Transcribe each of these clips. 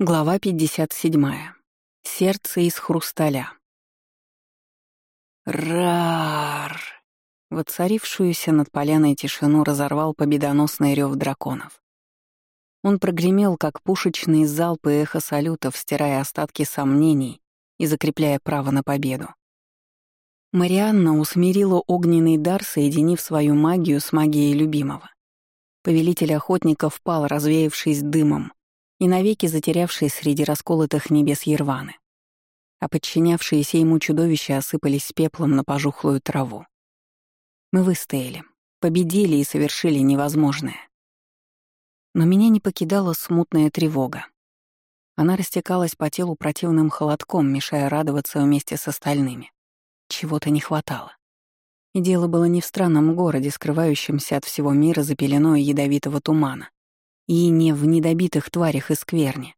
Глава 57. Сердце из хрусталя. Рар! Воцарившуюся над поляной тишину разорвал победоносный рев драконов. Он прогремел, как пушечные залпы эхо салютов, стирая остатки сомнений и закрепляя право на победу. Марианна усмирила огненный дар, соединив свою магию с магией любимого. Повелитель охотников пал, развеявшись дымом, и навеки затерявшие среди расколотых небес Ерваны. А подчинявшиеся ему чудовища осыпались пеплом на пожухлую траву. Мы выстояли, победили и совершили невозможное. Но меня не покидала смутная тревога. Она растекалась по телу противным холодком, мешая радоваться вместе с остальными. Чего-то не хватало. И дело было не в странном городе, скрывающемся от всего мира за пеленой ядовитого тумана, и не в недобитых тварях из скверни.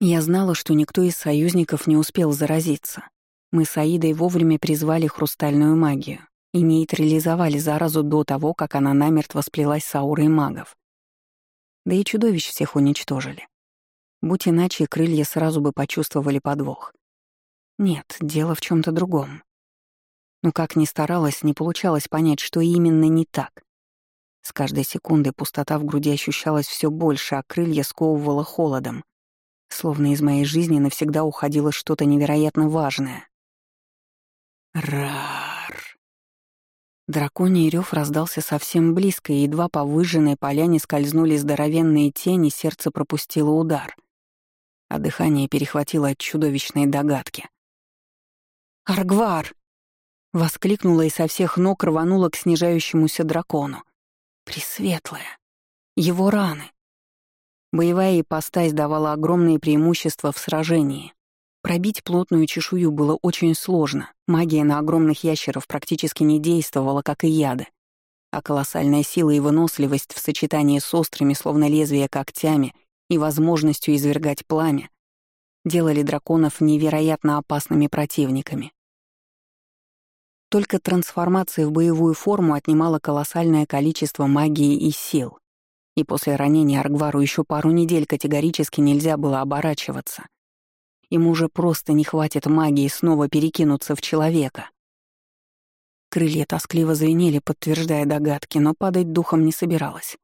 Я знала, что никто из союзников не успел заразиться. Мы с Аидой вовремя призвали хрустальную магию и нейтрализовали заразу до того, как она намертво сплелась с аурой магов. Да и чудовищ всех уничтожили. Будь иначе, крылья сразу бы почувствовали подвох. Нет, дело в чем то другом. Но как ни старалась, не получалось понять, что именно не так. С каждой секундой пустота в груди ощущалась все больше, а крылья сковывало холодом. Словно из моей жизни навсегда уходило что-то невероятно важное. Рар. Драконий рев раздался совсем близко, и едва по выжженной поляне скользнули здоровенные тени, сердце пропустило удар. А дыхание перехватило от чудовищной догадки. «Аргвар!» — воскликнула и со всех ног рванула к снижающемуся дракону. Пресветлая. Его раны. Боевая ипостась давала огромные преимущества в сражении. Пробить плотную чешую было очень сложно. Магия на огромных ящеров практически не действовала, как и яды. А колоссальная сила и выносливость в сочетании с острыми, словно лезвия, когтями и возможностью извергать пламя делали драконов невероятно опасными противниками. Только трансформация в боевую форму отнимала колоссальное количество магии и сил. И после ранения Аргвару еще пару недель категорически нельзя было оборачиваться. Ему уже просто не хватит магии снова перекинуться в человека. Крылья тоскливо звенели, подтверждая догадки, но падать духом не собиралась.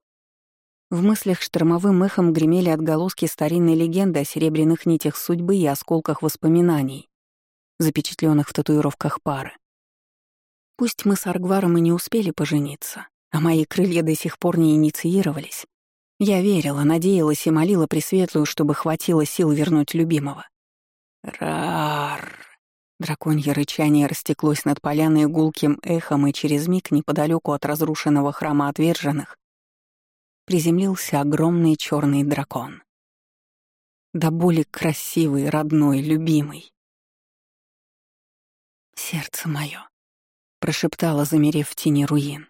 В мыслях штормовым эхом гремели отголоски старинной легенды о серебряных нитях судьбы и осколках воспоминаний, запечатленных в татуировках пары. Пусть мы с Аргваром и не успели пожениться, а мои крылья до сих пор не инициировались. Я верила, надеялась и молила Пресветлую, чтобы хватило сил вернуть любимого. Рар! Драконье рычание растеклось над поляной гулким эхом, и через миг неподалеку от разрушенного храма отверженных приземлился огромный черный дракон. До боли красивый, родной, любимый. Сердце мое, прошептала, замерев в тени руин.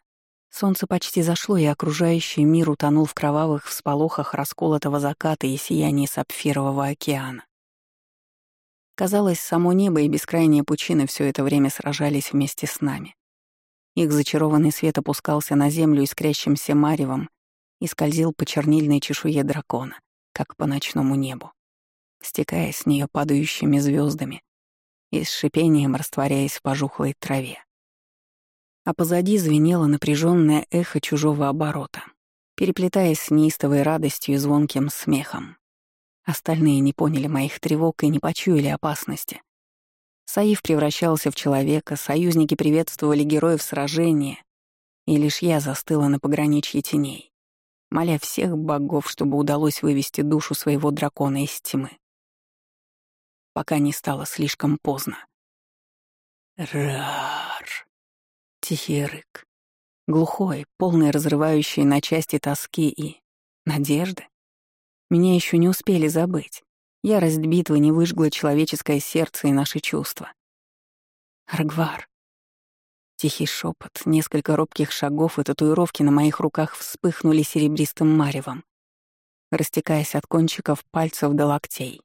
Солнце почти зашло, и окружающий мир утонул в кровавых всполохах расколотого заката и сиянии сапфирового океана. Казалось, само небо и бескрайние пучины все это время сражались вместе с нами. Их зачарованный свет опускался на землю искрящимся маревом и скользил по чернильной чешуе дракона, как по ночному небу, стекая с нее падающими звездами и с шипением растворяясь в пожухлой траве а позади звенело напряженное эхо чужого оборота, переплетаясь с неистовой радостью и звонким смехом. Остальные не поняли моих тревог и не почуяли опасности. Саив превращался в человека, союзники приветствовали героев сражения, и лишь я застыла на пограничье теней, моля всех богов, чтобы удалось вывести душу своего дракона из тьмы. Пока не стало слишком поздно. Рар. Тихий рык. Глухой, полный разрывающий на части тоски и... надежды. Меня еще не успели забыть. Ярость битвы не выжгла человеческое сердце и наши чувства. Аргвар. Тихий шепот, несколько робких шагов и татуировки на моих руках вспыхнули серебристым маревом, растекаясь от кончиков пальцев до локтей.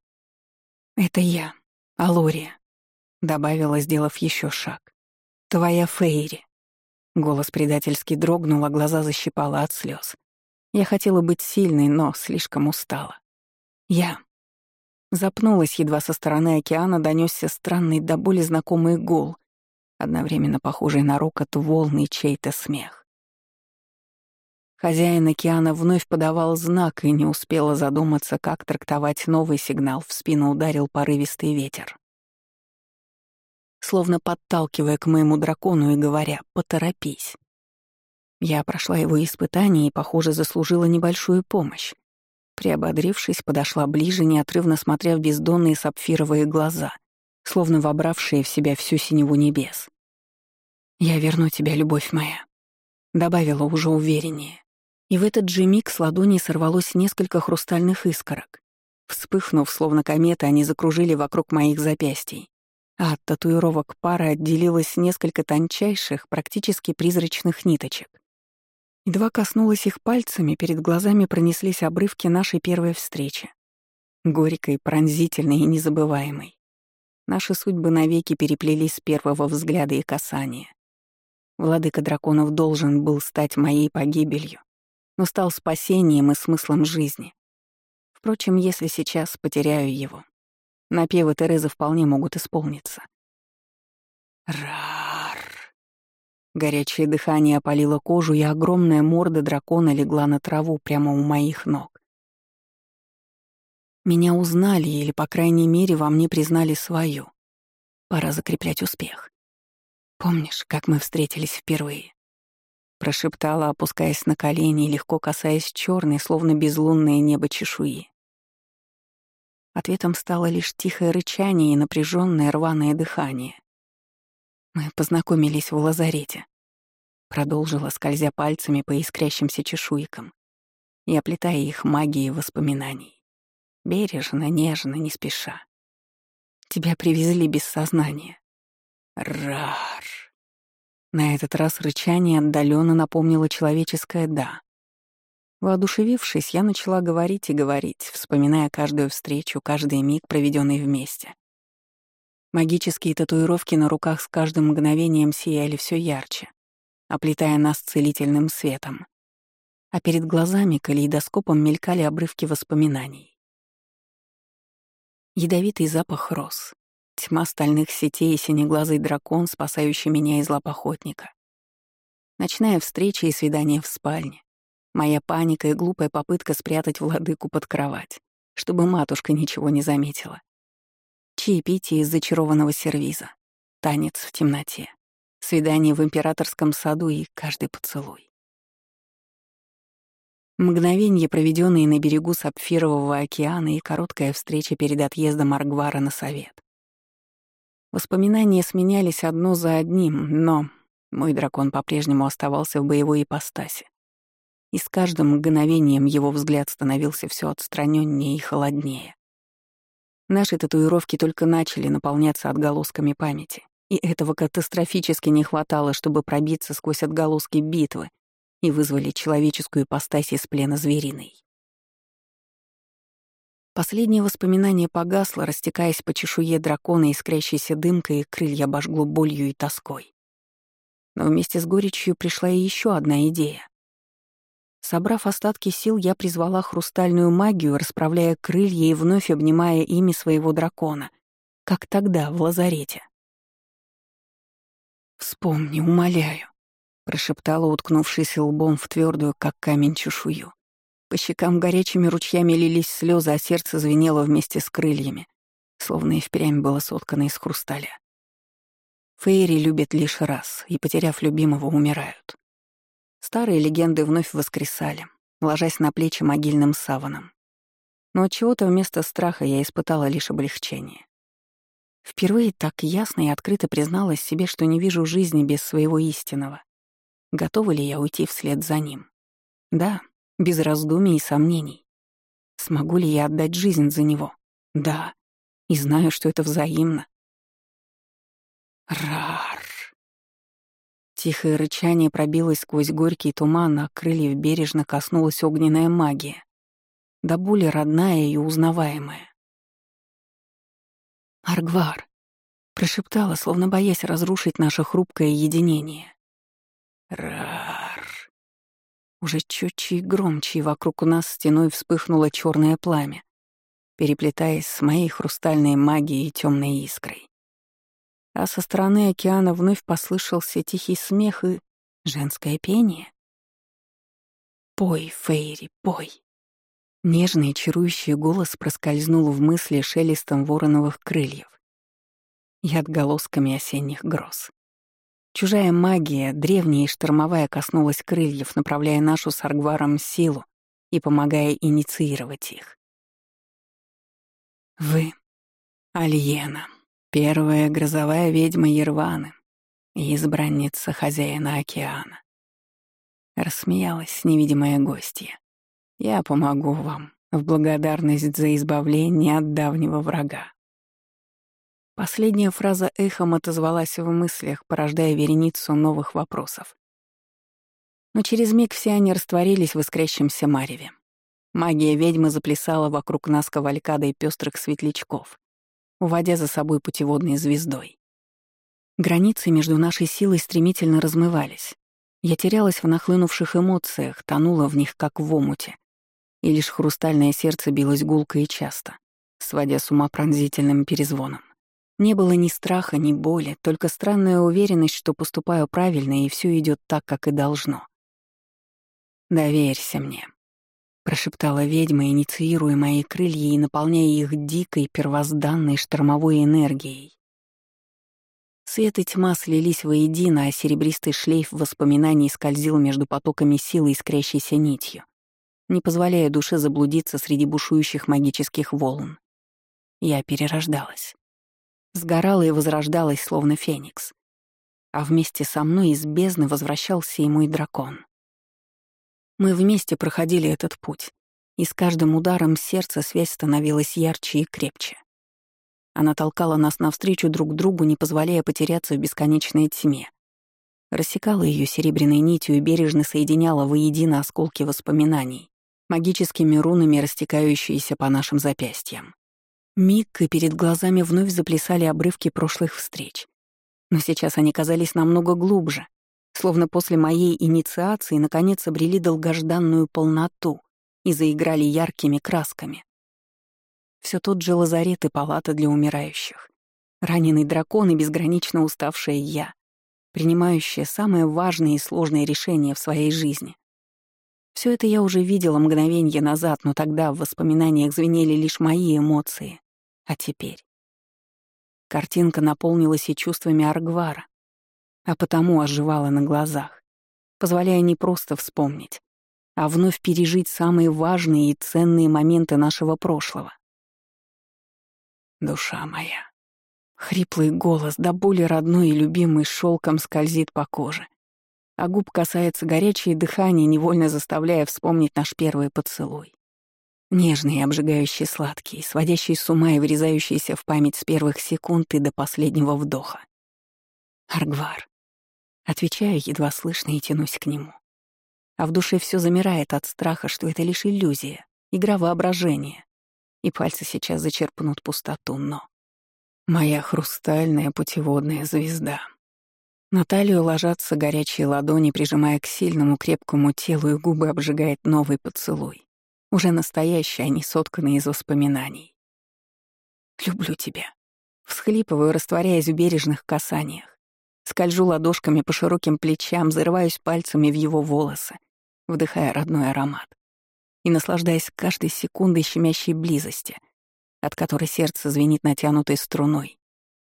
«Это я, Алория», — добавила, сделав еще шаг. «Твоя Фейри». Голос предательски дрогнул, а глаза защипала от слез. Я хотела быть сильной, но слишком устала. Я. Запнулась, едва со стороны океана донесся странный до боли знакомый гул, одновременно похожий на рокот волны чей-то смех. Хозяин океана вновь подавал знак и не успела задуматься, как трактовать новый сигнал, в спину ударил порывистый ветер. Словно подталкивая к моему дракону и говоря «поторопись». Я прошла его испытание и, похоже, заслужила небольшую помощь. Приободрившись, подошла ближе, неотрывно смотря в бездонные сапфировые глаза, словно вобравшие в себя всю синеву небес. «Я верну тебя, любовь моя», — добавила уже увереннее. И в этот же миг с ладони сорвалось несколько хрустальных искорок. Вспыхнув, словно кометы, они закружили вокруг моих запястий. А от татуировок пары отделилось несколько тончайших, практически призрачных ниточек. Едва коснулась их пальцами, перед глазами пронеслись обрывки нашей первой встречи. Горькой, пронзительной и незабываемой. Наши судьбы навеки переплелись с первого взгляда и касания. Владыка драконов должен был стать моей погибелью, но стал спасением и смыслом жизни. Впрочем, если сейчас потеряю его, напевы Терезы вполне могут исполниться. Рар. Горячее дыхание опалило кожу, и огромная морда дракона легла на траву прямо у моих ног. Меня узнали, или, по крайней мере, во мне признали свою. Пора закреплять успех. Помнишь, как мы встретились впервые? Прошептала, опускаясь на колени и легко касаясь черной, словно безлунное небо чешуи. Ответом стало лишь тихое рычание и напряженное рваное дыхание. Мы познакомились в лазарете. Продолжила, скользя пальцами по искрящимся чешуйкам и оплетая их магией воспоминаний. Бережно, нежно, не спеша. Тебя привезли без сознания. Рар. На этот раз рычание отдаленно напомнило человеческое «да». Воодушевившись, я начала говорить и говорить, вспоминая каждую встречу, каждый миг, проведенный вместе. Магические татуировки на руках с каждым мгновением сияли все ярче, оплетая нас целительным светом. А перед глазами калейдоскопом мелькали обрывки воспоминаний. Ядовитый запах роз, тьма стальных сетей и синеглазый дракон, спасающий меня из лап охотника. Ночная встреча и свидание в спальне. Моя паника и глупая попытка спрятать владыку под кровать, чтобы матушка ничего не заметила чаепитие из зачарованного сервиза, танец в темноте, свидание в императорском саду и каждый поцелуй. Мгновение, проведенные на берегу Сапфирового океана и короткая встреча перед отъездом Аргвара на совет. Воспоминания сменялись одно за одним, но мой дракон по-прежнему оставался в боевой ипостаси. И с каждым мгновением его взгляд становился все отстраненнее и холоднее. Наши татуировки только начали наполняться отголосками памяти, и этого катастрофически не хватало, чтобы пробиться сквозь отголоски битвы и вызвали человеческую ипостась из плена звериной. Последнее воспоминание погасло, растекаясь по чешуе дракона, искрящейся дымкой, и крылья обожгло болью и тоской. Но вместе с горечью пришла и еще одна идея. Собрав остатки сил, я призвала хрустальную магию, расправляя крылья и вновь обнимая ими своего дракона, как тогда, в лазарете. «Вспомни, умоляю», — прошептала, уткнувшись лбом в твердую, как камень, чешую. По щекам горячими ручьями лились слезы, а сердце звенело вместе с крыльями, словно и впрямь было соткано из хрусталя. Фейри любят лишь раз, и, потеряв любимого, умирают. Старые легенды вновь воскресали, ложась на плечи могильным саваном. Но от чего-то вместо страха я испытала лишь облегчение. Впервые так ясно и открыто призналась себе, что не вижу жизни без своего истинного. Готова ли я уйти вслед за ним? Да, без раздумий и сомнений. Смогу ли я отдать жизнь за него? Да. И знаю, что это взаимно. Рар. Тихое рычание пробилось сквозь горький туман, а крыльев бережно коснулась огненная магия. До боли родная и узнаваемая. «Аргвар!» — прошептала, словно боясь разрушить наше хрупкое единение. «Рар!» Уже четче и громче, и вокруг нас стеной вспыхнуло черное пламя. переплетаясь с моей хрустальной магией и темной искрой. А со стороны океана вновь послышался тихий смех и женское пение. «Пой, Фейри, пой!» Нежный, чарующий голос проскользнул в мысли шелестом вороновых крыльев и отголосками осенних гроз. Чужая магия, древняя и штормовая, коснулась крыльев, направляя нашу с Аргваром силу и помогая инициировать их. Вы — Альена, первая грозовая ведьма Ерваны и избранница хозяина океана. Рассмеялась невидимая гостья. Я помогу вам в благодарность за избавление от давнего врага. Последняя фраза эхом отозвалась в мыслях, порождая вереницу новых вопросов. Но через миг все они растворились в искрящемся мареве. Магия ведьмы заплясала вокруг нас кавалькадой пестрых светлячков, уводя за собой путеводной звездой. Границы между нашей силой стремительно размывались. Я терялась в нахлынувших эмоциях, тонула в них, как в омуте. И лишь хрустальное сердце билось гулко и часто, сводя с ума пронзительным перезвоном. Не было ни страха, ни боли, только странная уверенность, что поступаю правильно и все идет так, как и должно. «Доверься мне», — прошептала ведьма, инициируя мои крылья и наполняя их дикой, первозданной штормовой энергией. Свет и тьма слились воедино, а серебристый шлейф воспоминаний скользил между потоками силы, искрящейся нитью, не позволяя душе заблудиться среди бушующих магических волн. Я перерождалась сгорала и возрождалась, словно феникс. А вместе со мной из бездны возвращался и мой дракон. Мы вместе проходили этот путь, и с каждым ударом сердца связь становилась ярче и крепче. Она толкала нас навстречу друг другу, не позволяя потеряться в бесконечной тьме. Рассекала ее серебряной нитью и бережно соединяла воедино осколки воспоминаний, магическими рунами, растекающиеся по нашим запястьям. Миг, и перед глазами вновь заплясали обрывки прошлых встреч. Но сейчас они казались намного глубже, словно после моей инициации наконец обрели долгожданную полноту и заиграли яркими красками. Все тот же лазарет и палата для умирающих. Раненый дракон и безгранично уставшая я, принимающая самое важное и сложное решение в своей жизни. Все это я уже видела мгновенье назад, но тогда в воспоминаниях звенели лишь мои эмоции. А теперь? Картинка наполнилась и чувствами Аргвара, а потому оживала на глазах, позволяя не просто вспомнить, а вновь пережить самые важные и ценные моменты нашего прошлого. Душа моя. Хриплый голос, до боли родной и любимый шелком скользит по коже, а губ касается горячее дыхание, невольно заставляя вспомнить наш первый поцелуй. Нежный и обжигающий сладкий, сводящий с ума и врезающийся в память с первых секунд и до последнего вдоха. Аргвар. Отвечаю едва слышно и тянусь к нему. А в душе все замирает от страха, что это лишь иллюзия, игра воображения. И пальцы сейчас зачерпнут пустоту, но... Моя хрустальная путеводная звезда. На талию ложатся горячие ладони, прижимая к сильному крепкому телу, и губы обжигает новый поцелуй. Уже настоящие, а не сотканные из воспоминаний. «Люблю тебя». Всхлипываю, растворяясь в бережных касаниях. Скольжу ладошками по широким плечам, зарываюсь пальцами в его волосы, вдыхая родной аромат и наслаждаясь каждой секундой щемящей близости, от которой сердце звенит натянутой струной,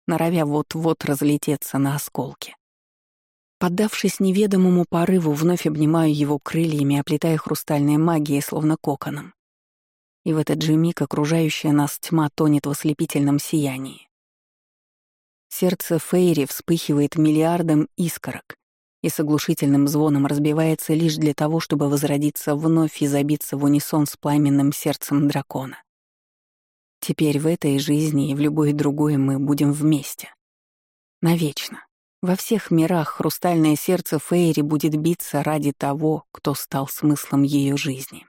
норовя вот-вот разлететься на осколки. Поддавшись неведомому порыву, вновь обнимаю его крыльями, оплетая хрустальной магией, словно коконом. И в этот же миг окружающая нас тьма тонет в ослепительном сиянии. Сердце Фейри вспыхивает миллиардом искорок и с оглушительным звоном разбивается лишь для того, чтобы возродиться вновь и забиться в унисон с пламенным сердцем дракона. Теперь в этой жизни и в любой другой мы будем вместе. Навечно. Во всех мирах хрустальное сердце Фейри будет биться ради того, кто стал смыслом ее жизни.